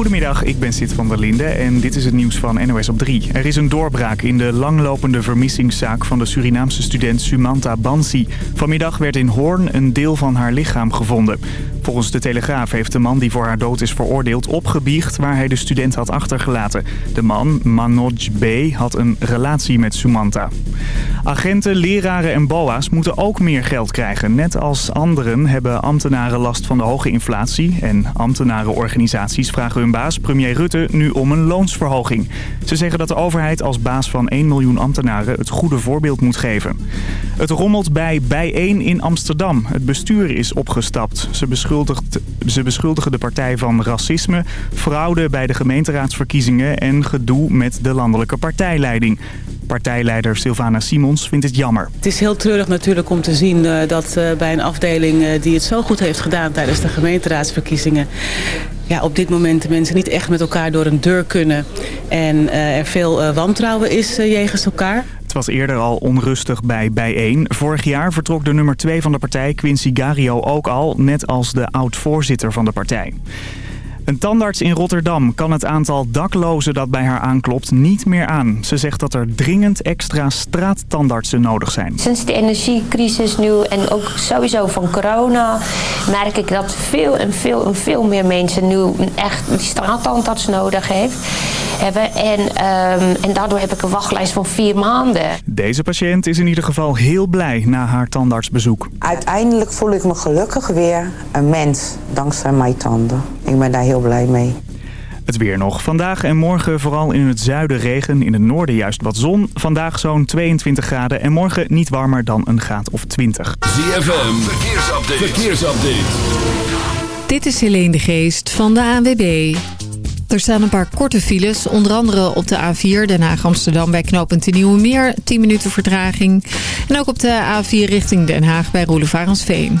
Goedemiddag, ik ben Sid van der Linde en dit is het nieuws van NOS op 3. Er is een doorbraak in de langlopende vermissingszaak van de Surinaamse student Sumanta Bansi. Vanmiddag werd in Hoorn een deel van haar lichaam gevonden. Volgens de Telegraaf heeft de man die voor haar dood is veroordeeld opgebiecht waar hij de student had achtergelaten. De man, Manoj B., had een relatie met Sumanta. Agenten, leraren en boa's moeten ook meer geld krijgen. Net als anderen hebben ambtenaren last van de hoge inflatie en ambtenarenorganisaties vragen hun baas, premier Rutte, nu om een loonsverhoging. Ze zeggen dat de overheid als baas van 1 miljoen ambtenaren het goede voorbeeld moet geven. Het rommelt bij Bijeen in Amsterdam. Het bestuur is opgestapt. Ze, ze beschuldigen de partij van racisme, fraude bij de gemeenteraadsverkiezingen en gedoe met de landelijke partijleiding. Partijleider Sylvana Simons vindt het jammer. Het is heel treurig natuurlijk om te zien uh, dat uh, bij een afdeling uh, die het zo goed heeft gedaan tijdens de gemeenteraadsverkiezingen... Ja, op dit moment de mensen niet echt met elkaar door een deur kunnen. En er veel wantrouwen is jegens elkaar. Het was eerder al onrustig bij Bijeen. Vorig jaar vertrok de nummer 2 van de partij, Quincy Gario, ook al, net als de oud-voorzitter van de partij. Een tandarts in Rotterdam kan het aantal daklozen dat bij haar aanklopt niet meer aan. Ze zegt dat er dringend extra straattandartsen nodig zijn. Sinds de energiecrisis nu en ook sowieso van corona merk ik dat veel en veel en veel meer mensen nu echt straattandarts nodig heeft, hebben. En, um, en daardoor heb ik een wachtlijst van vier maanden. Deze patiënt is in ieder geval heel blij na haar tandartsbezoek. Uiteindelijk voel ik me gelukkig weer een mens dankzij mijn tanden. Ik ben daar heel blij mee. Het weer nog. Vandaag en morgen vooral in het zuiden regen, in het noorden juist wat zon. Vandaag zo'n 22 graden en morgen niet warmer dan een graad of 20. ZFM, verkeersupdate. verkeersupdate. Dit is Helene de Geest van de ANWB. Er staan een paar korte files, onder andere op de A4 Den Haag-Amsterdam bij knooppunt de Nieuwe Meer, 10 minuten vertraging. En ook op de A4 richting Den Haag bij Roelevarensveen.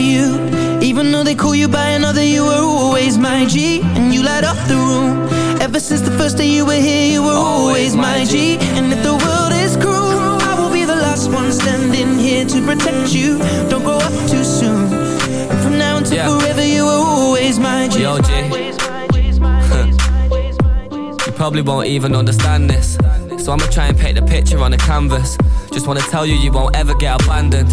You. Even though they call you by another You were always my G. And you light up the room. Ever since the first day you were here You were always my G. And if the world is cruel I will be the last one standing here To protect you. Don't grow up too soon. And from now until yeah. forever You were always my G. Yo, G. You probably won't even understand this. So I'ma try and paint the picture on the canvas. Just wanna tell you you won't ever get abandoned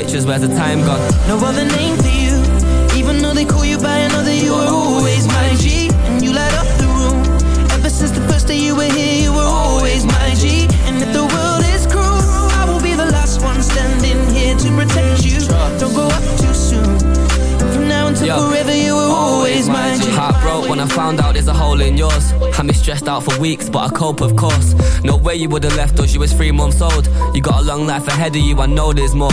where's the time gone? No other name for you. Even though they call you by another, you were always my G. And you light up the room. Ever since the first day you were here, you were always my G. And if the world is cruel, I will be the last one standing here to protect you. Don't go up too soon. From now until Yo, forever, you were always my G. Heart broke when I found out there's a hole in yours. Had me stressed out for weeks, but I cope of course. No way you would've left us, you was three months old. You got a long life ahead of you, I know there's more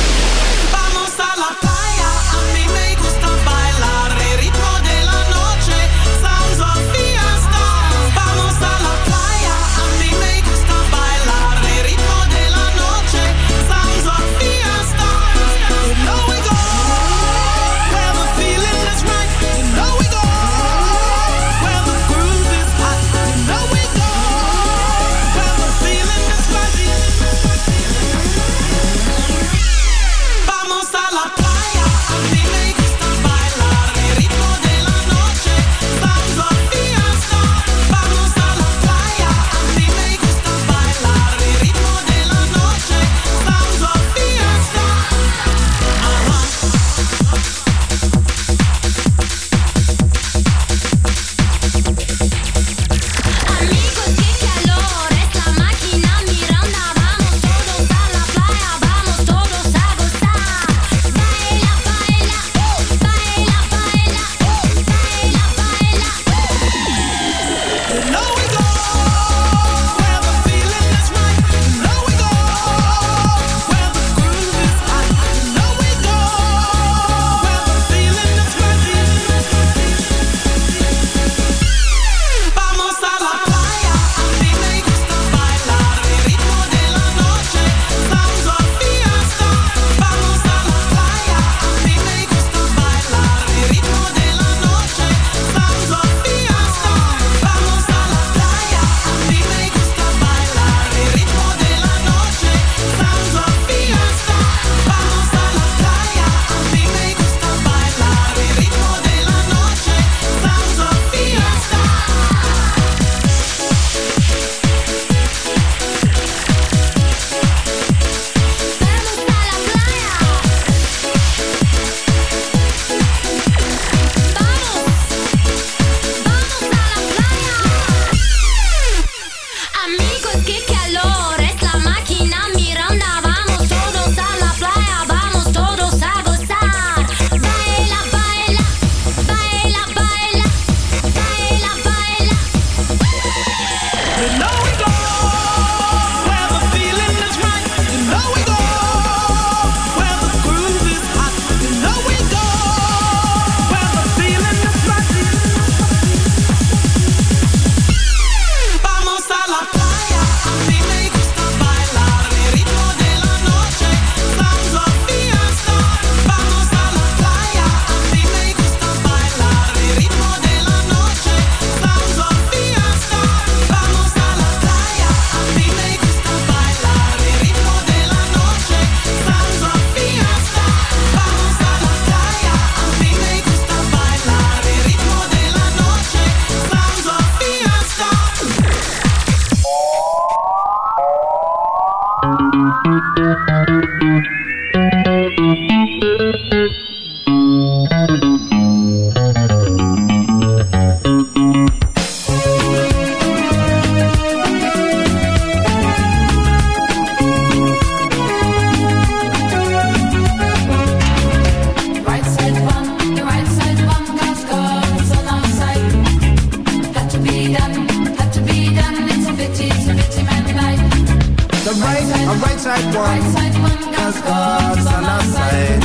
stars on our side.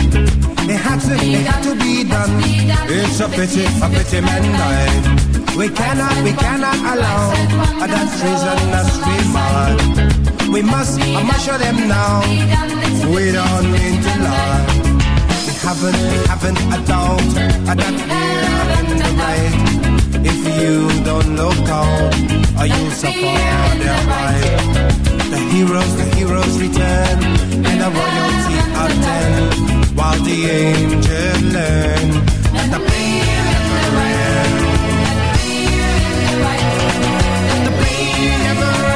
It had to, it had to be done. It's a pity, a pity man died. We cannot, we cannot allow that treason us we marred. We must, I must show them now. We don't mean to lie. We haven't, we haven't a doubt that we are in the right. If you don't look out, are you suffer their right. Heroes, the heroes return, and the royalty of ten, while the angels learn that the pain never ends. The pain never ends.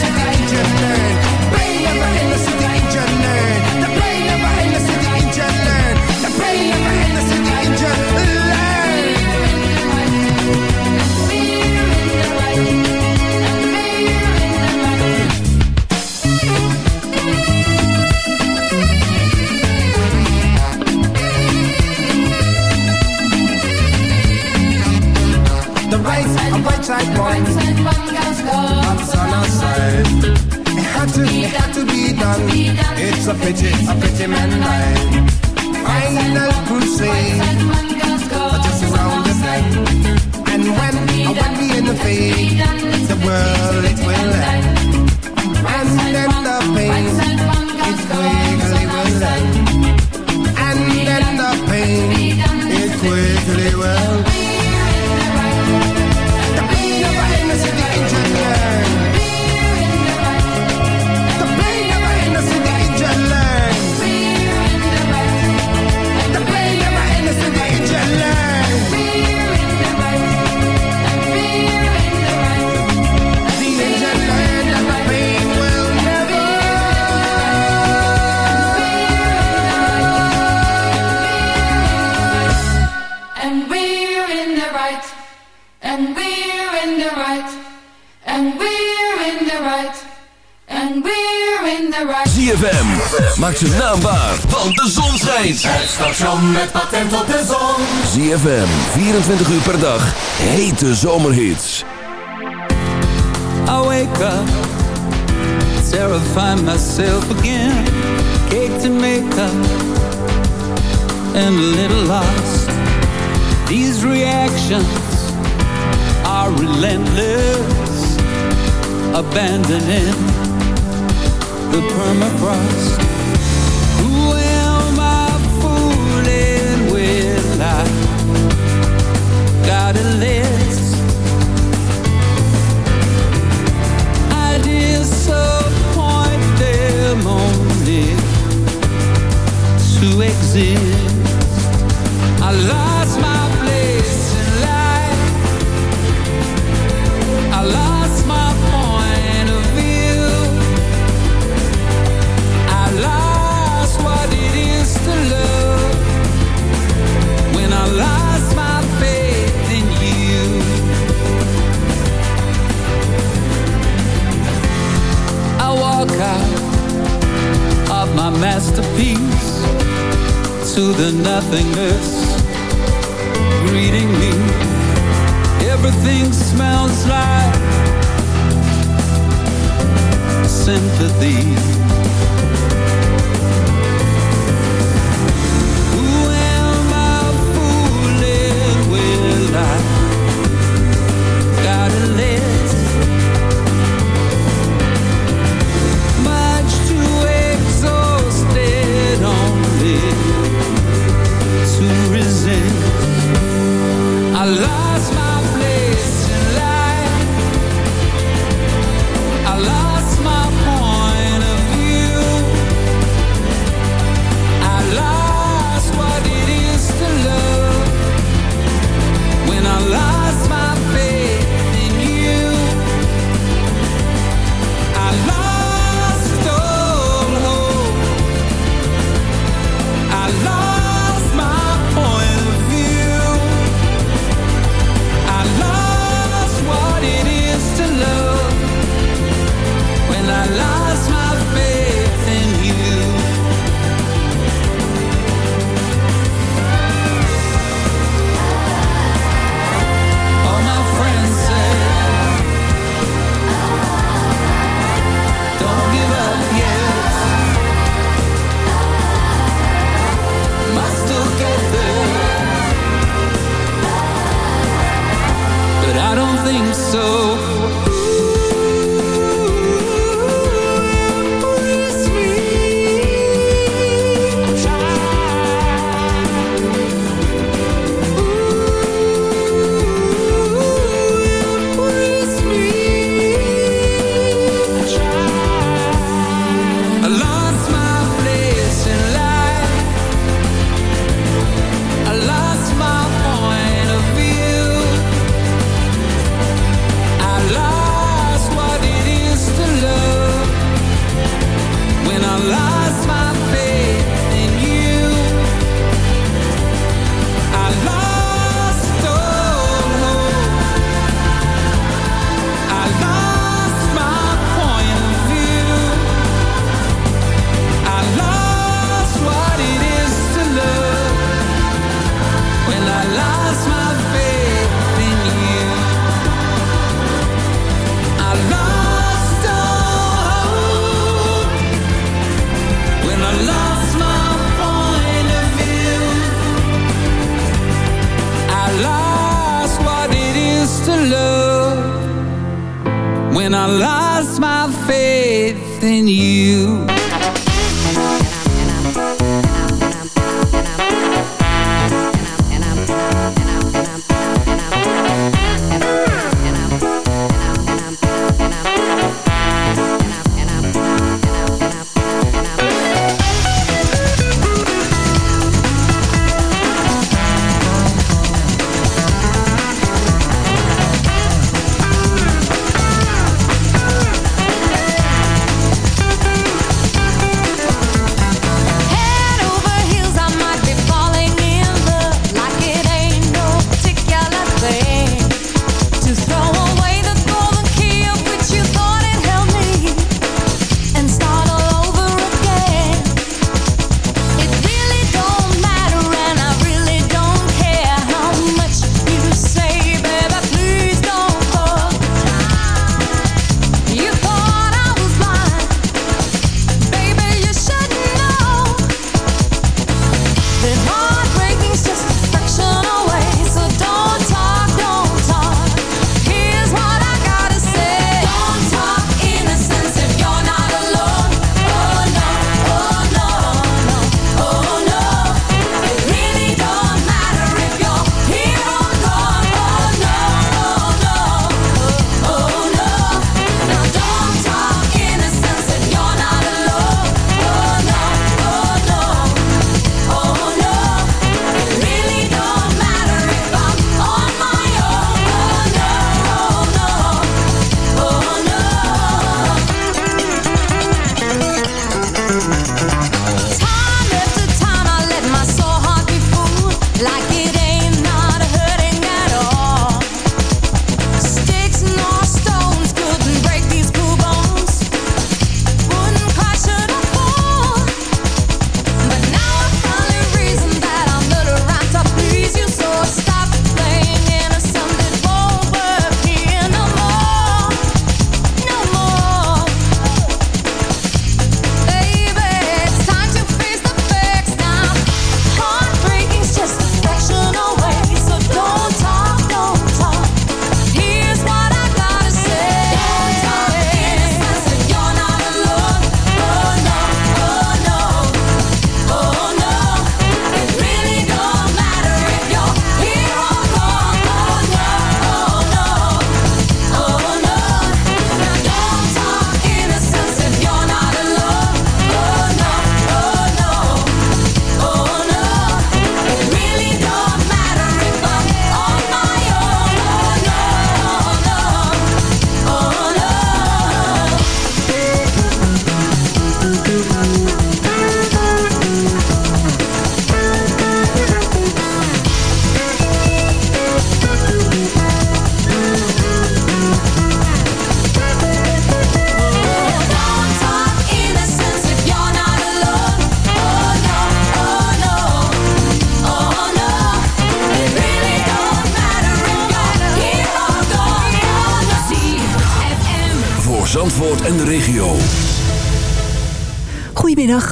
city agent nerd. Bang, never in the city agent nerd. per dag hete zomerhits. I wake up, terrify myself again. Cake to makeup, and a little lost. These reactions are relentless. Abandoning the permafrost.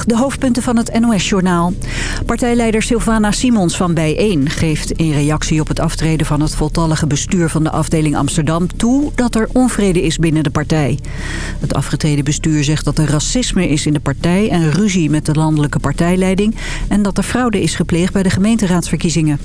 De hoofdpunten van het NOS-journaal. Partijleider Sylvana Simons van Bijeen geeft in reactie op het aftreden van het voltallige bestuur van de afdeling Amsterdam toe dat er onvrede is binnen de partij. Het afgetreden bestuur zegt dat er racisme is in de partij en ruzie met de landelijke partijleiding en dat er fraude is gepleegd bij de gemeenteraadsverkiezingen.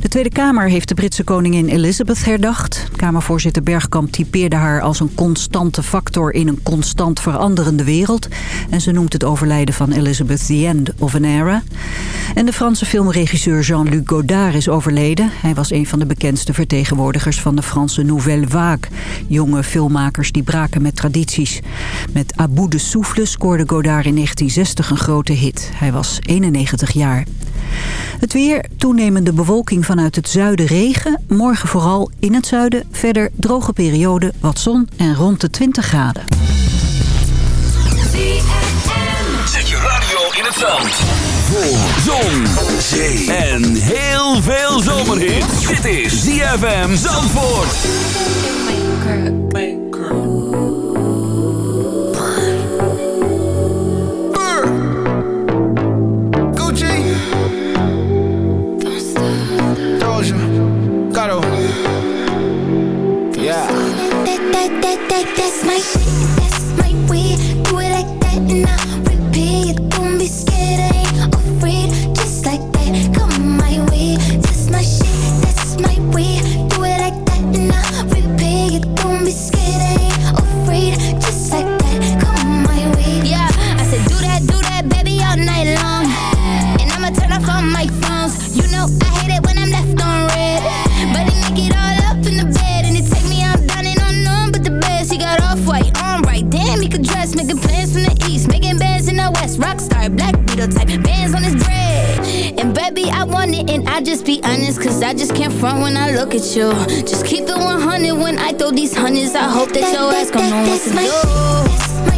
De Tweede Kamer heeft de Britse koningin Elizabeth herdacht. Kamervoorzitter Bergkamp typeerde haar als een constante factor in een constant veranderende wereld. En ze noemt het overlijden van Elizabeth the end of an era. En de Franse filmregisseur Jean-Luc Godard is overleden. Hij was een van de bekendste vertegenwoordigers van de Franse Nouvelle Vague. Jonge filmmakers die braken met tradities. Met Abu de Souffle scoorde Godard in 1960 een grote hit. Hij was 91 jaar. Het weer, toenemende bewolking vanuit het zuiden regen. Morgen vooral in het zuiden. Verder droge periode, wat zon en rond de 20 graden. Zet je radio in het zand. Voor zon, zee en heel veel zomerhit. Dit is ZFM Zandvoort. That, that, that, that's my. It. And I just be honest. Cause I just can't front when I look at you. Just keep it 100 when I throw these hundreds. I hope that your ass gon' know what to That's my do. shit. That's my way. Do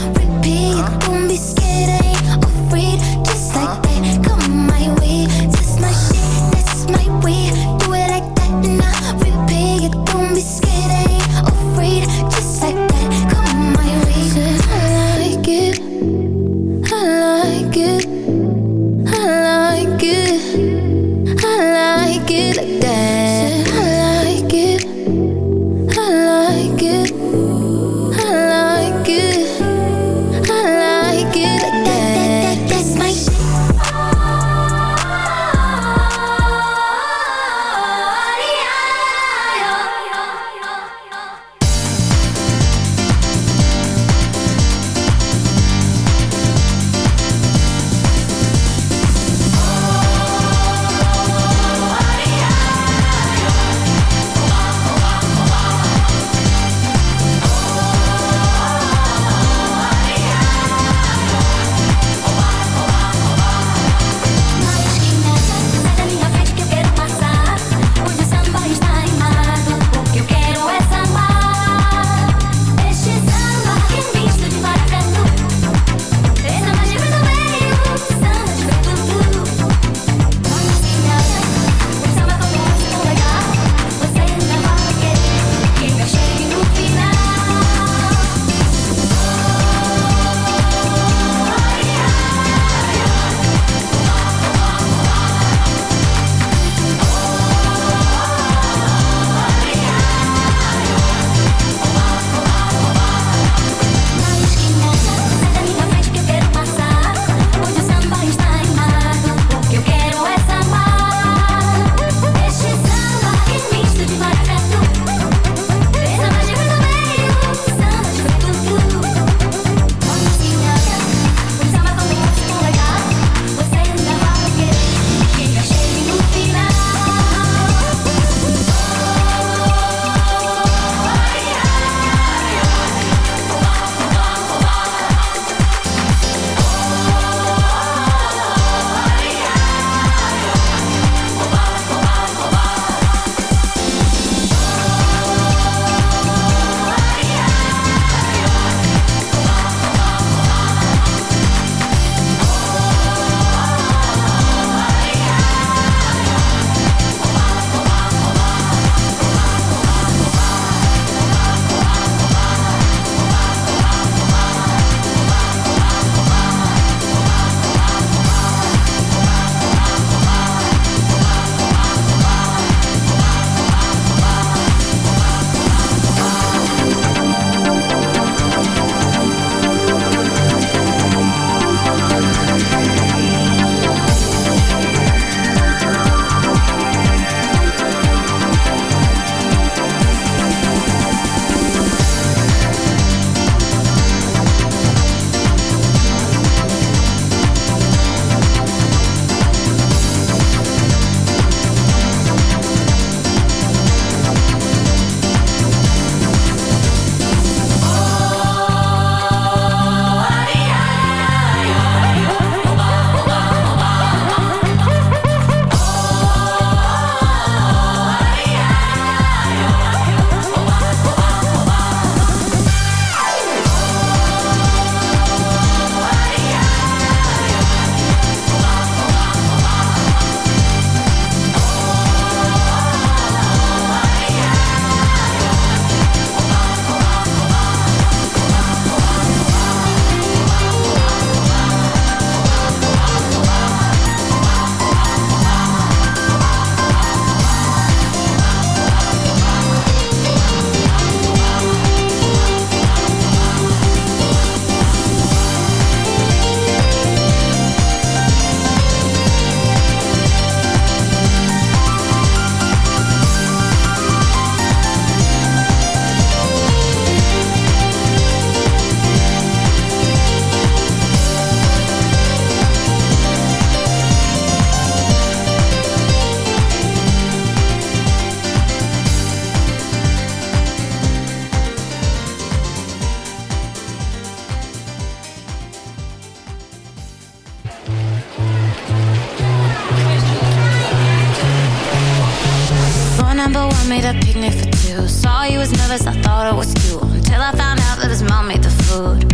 Remember one made a picnic for two. Saw you was nervous, I thought it was cool. Until I found out that his mom made the food.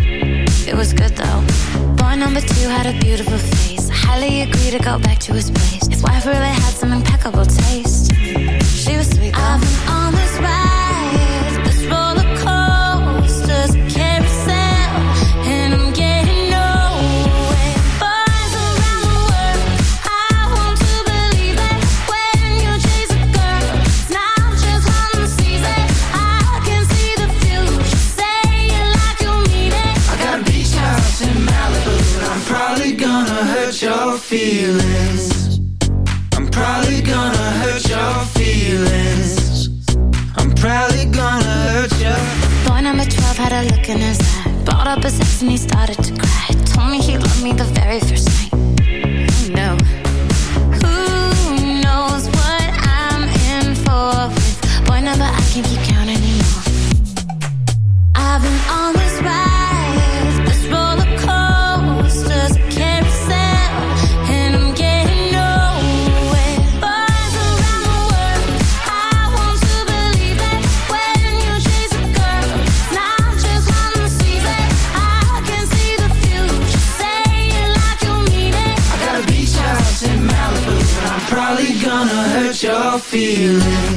It was good though. Boy number two had a beautiful face. Highly agreed to go back to his place. His wife really had some impeccable taste. She was sweet. Though. I've been on the second that. Brought up a sex and he started to cry. Told me he loved me the very first night. feeling